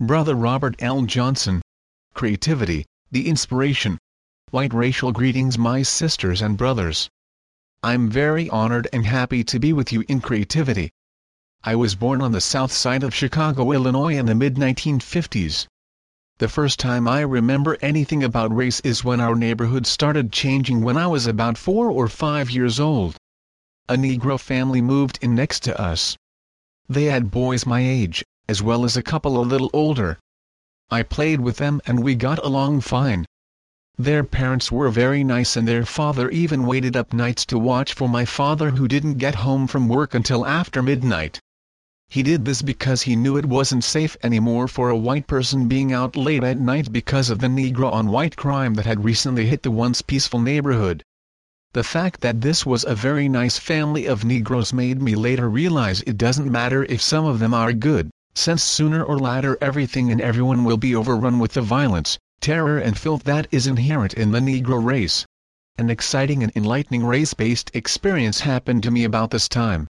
Brother Robert L. Johnson. Creativity, the inspiration. White racial greetings my sisters and brothers. I'm very honored and happy to be with you in creativity. I was born on the south side of Chicago, Illinois in the mid-1950s. The first time I remember anything about race is when our neighborhood started changing when I was about four or five years old. A Negro family moved in next to us. They had boys my age, as well as a couple a little older. I played with them and we got along fine. Their parents were very nice and their father even waited up nights to watch for my father who didn't get home from work until after midnight. He did this because he knew it wasn't safe anymore for a white person being out late at night because of the Negro-on-white crime that had recently hit the once peaceful neighborhood. The fact that this was a very nice family of Negroes made me later realize it doesn't matter if some of them are good, since sooner or later everything and everyone will be overrun with the violence, terror and filth that is inherent in the Negro race. An exciting and enlightening race-based experience happened to me about this time.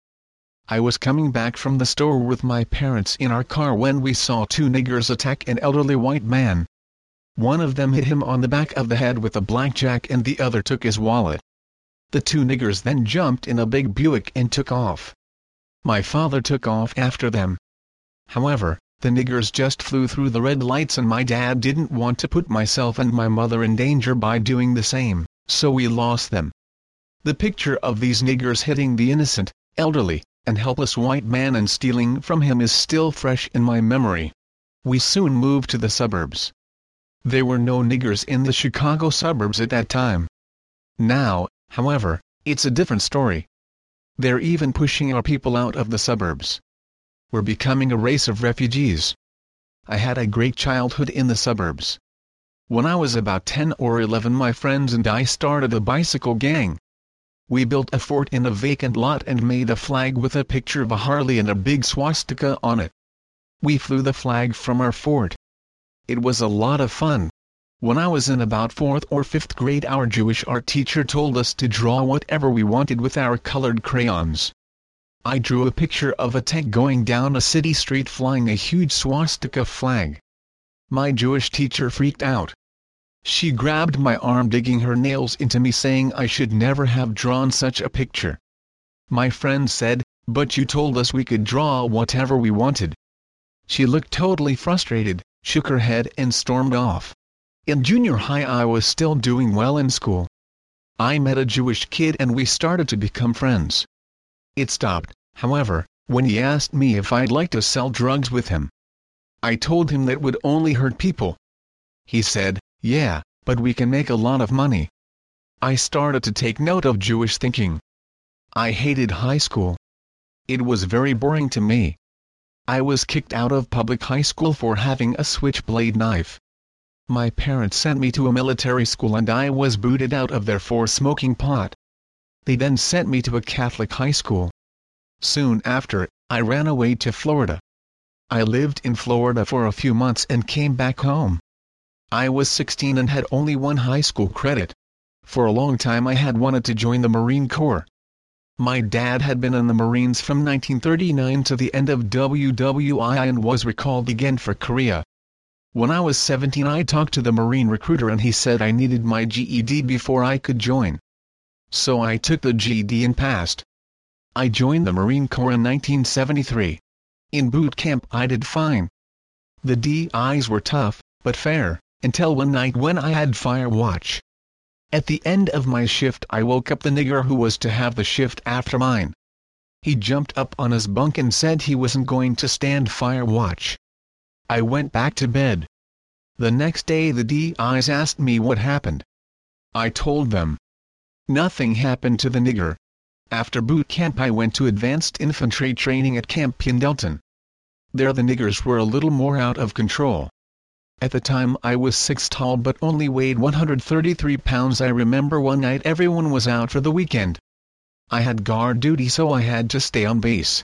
I was coming back from the store with my parents in our car when we saw two niggers attack an elderly white man. One of them hit him on the back of the head with a blackjack and the other took his wallet. The two niggers then jumped in a big Buick and took off. My father took off after them. However, the niggers just flew through the red lights and my dad didn't want to put myself and my mother in danger by doing the same, so we lost them. The picture of these niggers hitting the innocent, elderly, and helpless white man and stealing from him is still fresh in my memory. We soon moved to the suburbs. There were no niggers in the Chicago suburbs at that time. Now, However, it's a different story. They're even pushing our people out of the suburbs. We're becoming a race of refugees. I had a great childhood in the suburbs. When I was about 10 or 11 my friends and I started a bicycle gang. We built a fort in a vacant lot and made a flag with a picture of a Harley and a big swastika on it. We flew the flag from our fort. It was a lot of fun. When I was in about 4th or 5th grade our Jewish art teacher told us to draw whatever we wanted with our colored crayons. I drew a picture of a tank going down a city street flying a huge swastika flag. My Jewish teacher freaked out. She grabbed my arm digging her nails into me saying I should never have drawn such a picture. My friend said, but you told us we could draw whatever we wanted. She looked totally frustrated, shook her head and stormed off. In junior high I was still doing well in school. I met a Jewish kid and we started to become friends. It stopped, however, when he asked me if I'd like to sell drugs with him. I told him that would only hurt people. He said, yeah, but we can make a lot of money. I started to take note of Jewish thinking. I hated high school. It was very boring to me. I was kicked out of public high school for having a switchblade knife. My parents sent me to a military school and I was booted out of there for smoking pot. They then sent me to a Catholic high school. Soon after, I ran away to Florida. I lived in Florida for a few months and came back home. I was 16 and had only one high school credit. For a long time I had wanted to join the Marine Corps. My dad had been in the Marines from 1939 to the end of WWI and was recalled again for Korea. When I was 17 I talked to the Marine recruiter and he said I needed my GED before I could join. So I took the GED and passed. I joined the Marine Corps in 1973. In boot camp I did fine. The DIs were tough, but fair, until one night when I had fire watch. At the end of my shift I woke up the nigger who was to have the shift after mine. He jumped up on his bunk and said he wasn't going to stand fire watch. I went back to bed. The next day the DIs asked me what happened. I told them. Nothing happened to the nigger. After boot camp I went to advanced infantry training at Camp Pendleton. There the niggers were a little more out of control. At the time I was 6 tall but only weighed 133 pounds I remember one night everyone was out for the weekend. I had guard duty so I had to stay on base.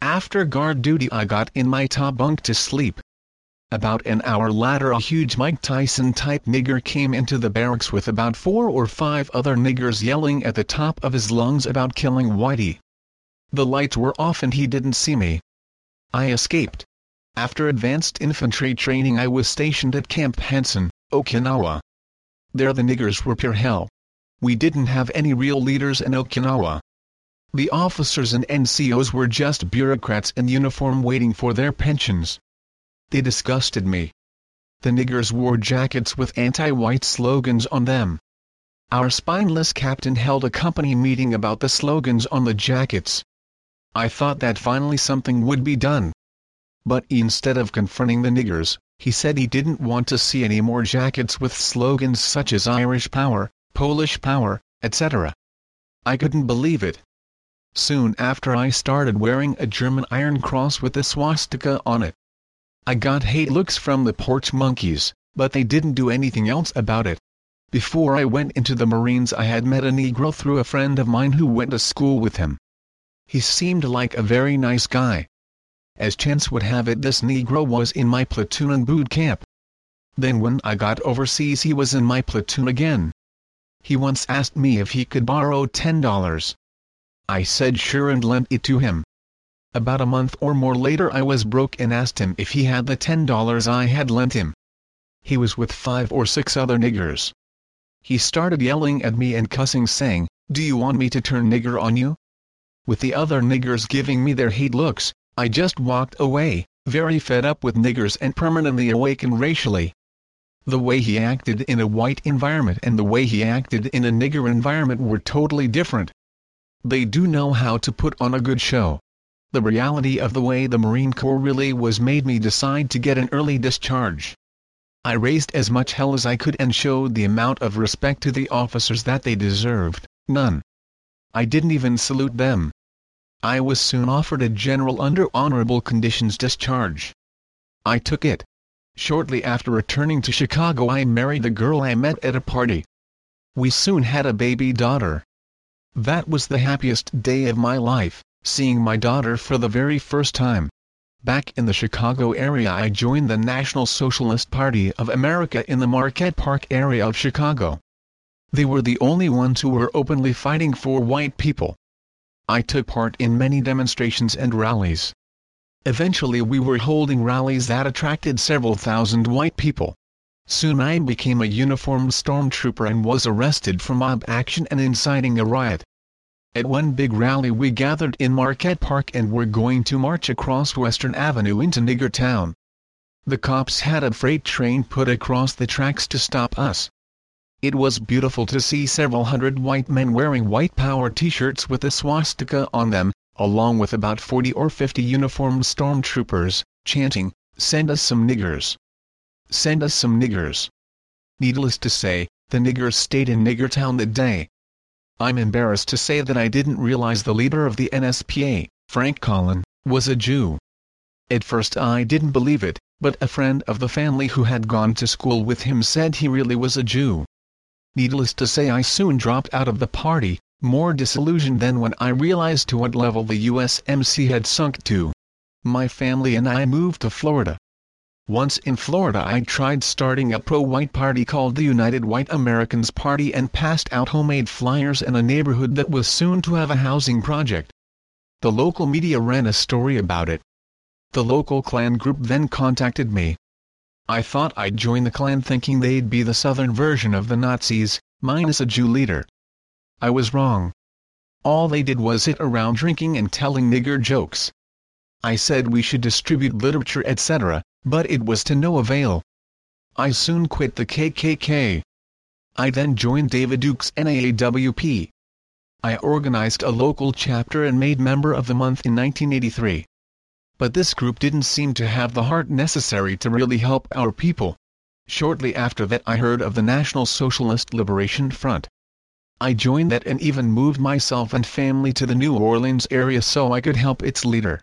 After guard duty I got in my top bunk to sleep. About an hour later a huge Mike Tyson-type nigger came into the barracks with about four or five other niggers yelling at the top of his lungs about killing Whitey. The lights were off and he didn't see me. I escaped. After advanced infantry training I was stationed at Camp Hansen, Okinawa. There the niggers were pure hell. We didn't have any real leaders in Okinawa. The officers and NCOs were just bureaucrats in uniform waiting for their pensions. They disgusted me. The niggers wore jackets with anti-white slogans on them. Our spineless captain held a company meeting about the slogans on the jackets. I thought that finally something would be done. But instead of confronting the niggers, he said he didn't want to see any more jackets with slogans such as Irish Power, Polish Power, etc. I couldn't believe it. Soon after I started wearing a German Iron Cross with a swastika on it. I got hate looks from the porch monkeys, but they didn't do anything else about it. Before I went into the Marines I had met a Negro through a friend of mine who went to school with him. He seemed like a very nice guy. As chance would have it this Negro was in my platoon in boot camp. Then when I got overseas he was in my platoon again. He once asked me if he could borrow $10. I said sure and lent it to him. About a month or more later I was broke and asked him if he had the $10 I had lent him. He was with five or six other niggers. He started yelling at me and cussing saying, Do you want me to turn nigger on you? With the other niggers giving me their hate looks, I just walked away, very fed up with niggers and permanently awakened racially. The way he acted in a white environment and the way he acted in a nigger environment were totally different. They do know how to put on a good show. The reality of the way the Marine Corps really was made me decide to get an early discharge. I raised as much hell as I could and showed the amount of respect to the officers that they deserved, none. I didn't even salute them. I was soon offered a general under honorable conditions discharge. I took it. Shortly after returning to Chicago I married the girl I met at a party. We soon had a baby daughter. That was the happiest day of my life seeing my daughter for the very first time. Back in the Chicago area I joined the National Socialist Party of America in the Marquette Park area of Chicago. They were the only ones who were openly fighting for white people. I took part in many demonstrations and rallies. Eventually we were holding rallies that attracted several thousand white people. Soon I became a uniformed stormtrooper and was arrested for mob action and inciting a riot. At one big rally we gathered in Marquette Park and were going to march across Western Avenue into Nigger Town. The cops had a freight train put across the tracks to stop us. It was beautiful to see several hundred white men wearing white power t-shirts with a swastika on them, along with about 40 or 50 uniformed stormtroopers, chanting, Send us some niggers. Send us some niggers. Needless to say, the niggers stayed in Niggertown that day. I'm embarrassed to say that I didn't realize the leader of the NSPA, Frank Collin, was a Jew. At first I didn't believe it, but a friend of the family who had gone to school with him said he really was a Jew. Needless to say I soon dropped out of the party, more disillusioned than when I realized to what level the USMC had sunk to. My family and I moved to Florida. Once in Florida I tried starting a pro-white party called the United White Americans Party and passed out homemade flyers in a neighborhood that was soon to have a housing project. The local media ran a story about it. The local Klan group then contacted me. I thought I'd join the Klan thinking they'd be the southern version of the Nazis, minus a Jew leader. I was wrong. All they did was sit around drinking and telling nigger jokes. I said we should distribute literature etc., but it was to no avail. I soon quit the KKK. I then joined David Duke's NAAWP. I organized a local chapter and made Member of the Month in 1983. But this group didn't seem to have the heart necessary to really help our people. Shortly after that I heard of the National Socialist Liberation Front. I joined that and even moved myself and family to the New Orleans area so I could help its leader.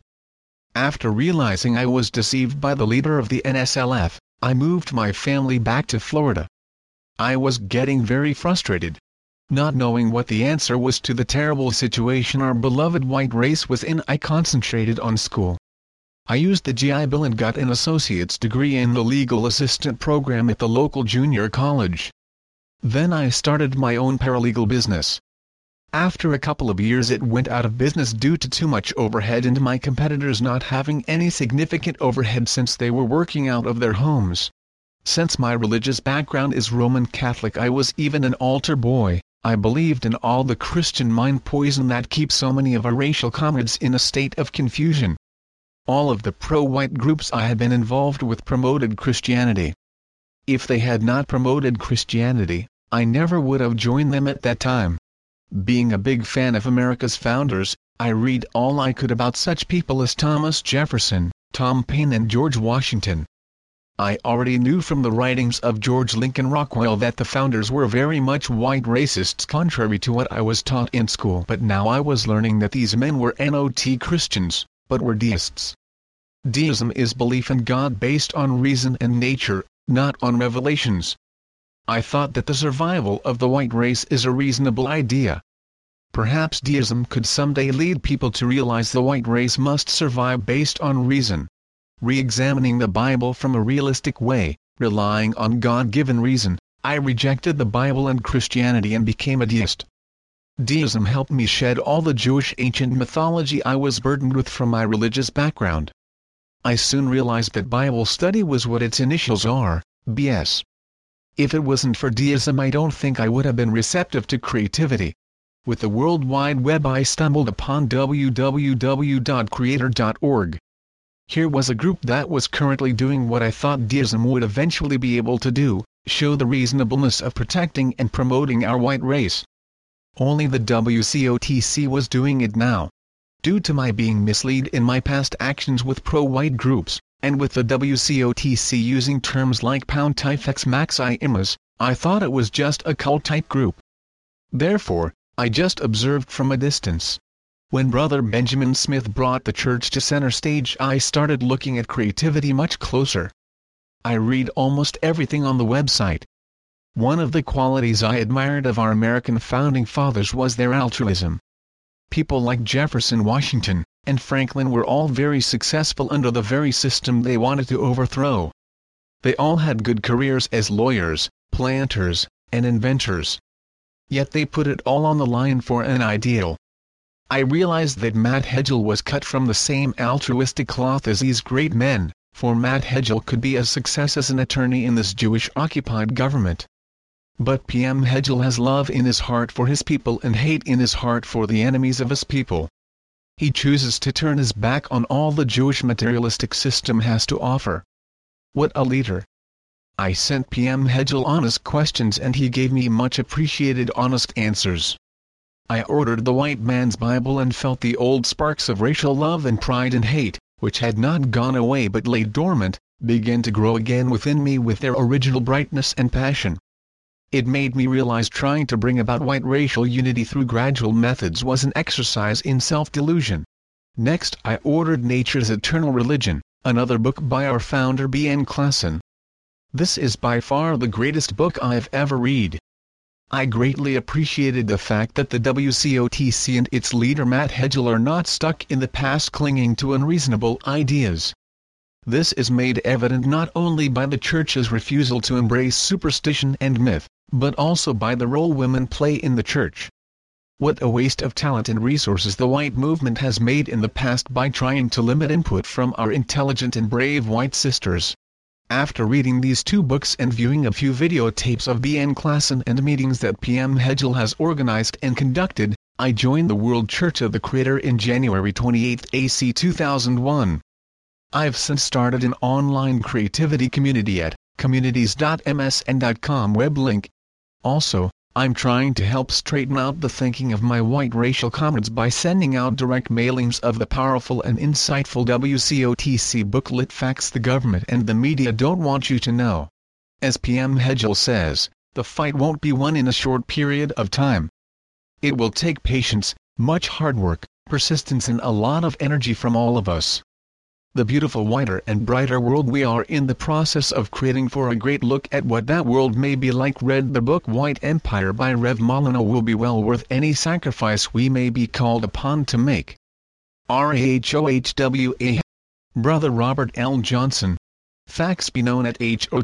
After realizing I was deceived by the leader of the NSLF, I moved my family back to Florida. I was getting very frustrated. Not knowing what the answer was to the terrible situation our beloved white race was in I concentrated on school. I used the GI Bill and got an associate's degree in the legal assistant program at the local junior college. Then I started my own paralegal business. After a couple of years it went out of business due to too much overhead and my competitors not having any significant overhead since they were working out of their homes. Since my religious background is Roman Catholic I was even an altar boy, I believed in all the Christian mind poison that keeps so many of our racial comrades in a state of confusion. All of the pro-white groups I had been involved with promoted Christianity. If they had not promoted Christianity, I never would have joined them at that time. Being a big fan of America's founders, I read all I could about such people as Thomas Jefferson, Tom Paine and George Washington. I already knew from the writings of George Lincoln Rockwell that the founders were very much white racists contrary to what I was taught in school but now I was learning that these men were not Christians, but were deists. Deism is belief in God based on reason and nature, not on revelations. I thought that the survival of the white race is a reasonable idea. Perhaps deism could someday lead people to realize the white race must survive based on reason. Re-examining the Bible from a realistic way, relying on God-given reason, I rejected the Bible and Christianity and became a deist. Deism helped me shed all the Jewish ancient mythology I was burdened with from my religious background. I soon realized that Bible study was what its initials are, BS. If it wasn't for deism I don't think I would have been receptive to creativity. With the World Wide Web I stumbled upon www.creator.org. Here was a group that was currently doing what I thought deism would eventually be able to do, show the reasonableness of protecting and promoting our white race. Only the WCOTC was doing it now. Due to my being misled in my past actions with pro-white groups, and with the WCOTC using terms like pound type X Pontifex Maximus, I thought it was just a cult-type group. Therefore, I just observed from a distance. When Brother Benjamin Smith brought the church to center stage I started looking at creativity much closer. I read almost everything on the website. One of the qualities I admired of our American founding fathers was their altruism. People like Jefferson Washington, and Franklin were all very successful under the very system they wanted to overthrow. They all had good careers as lawyers, planters, and inventors. Yet they put it all on the line for an ideal. I realized that Matt Hegel was cut from the same altruistic cloth as these great men, for Matt Hegel could be a success as an attorney in this Jewish-occupied government. But PM Hegel has love in his heart for his people and hate in his heart for the enemies of his people. He chooses to turn his back on all the Jewish materialistic system has to offer. What a leader! I sent PM Hegel honest questions and he gave me much appreciated honest answers. I ordered the white man's Bible and felt the old sparks of racial love and pride and hate, which had not gone away but lay dormant, begin to grow again within me with their original brightness and passion. It made me realize trying to bring about white racial unity through gradual methods was an exercise in self-delusion. Next I ordered Nature's Eternal Religion, another book by our founder B. N. Klassen. This is by far the greatest book I've ever read. I greatly appreciated the fact that the WCOTC and its leader Matt Hedgel are not stuck in the past clinging to unreasonable ideas. This is made evident not only by the Church's refusal to embrace superstition and myth, but also by the role women play in the Church. What a waste of talent and resources the white movement has made in the past by trying to limit input from our intelligent and brave white sisters. After reading these two books and viewing a few videotapes of B.N. Klassen and meetings that PM Hegel has organized and conducted, I joined the World Church of the Creator in January 28 AC 2001. I've since started an online creativity community at communities.msn.com web link. Also, I'm trying to help straighten out the thinking of my white racial comrades by sending out direct mailings of the powerful and insightful WCOTC booklet facts the government and the media don't want you to know. As PM Hegel says, the fight won't be won in a short period of time. It will take patience, much hard work, persistence and a lot of energy from all of us the beautiful whiter and brighter world we are in the process of creating for a great look at what that world may be like read the book White Empire by Rev Molina will be well worth any sacrifice we may be called upon to make. RAHOWA Brother Robert L. Johnson. Facts be known at HOTMAIL.com.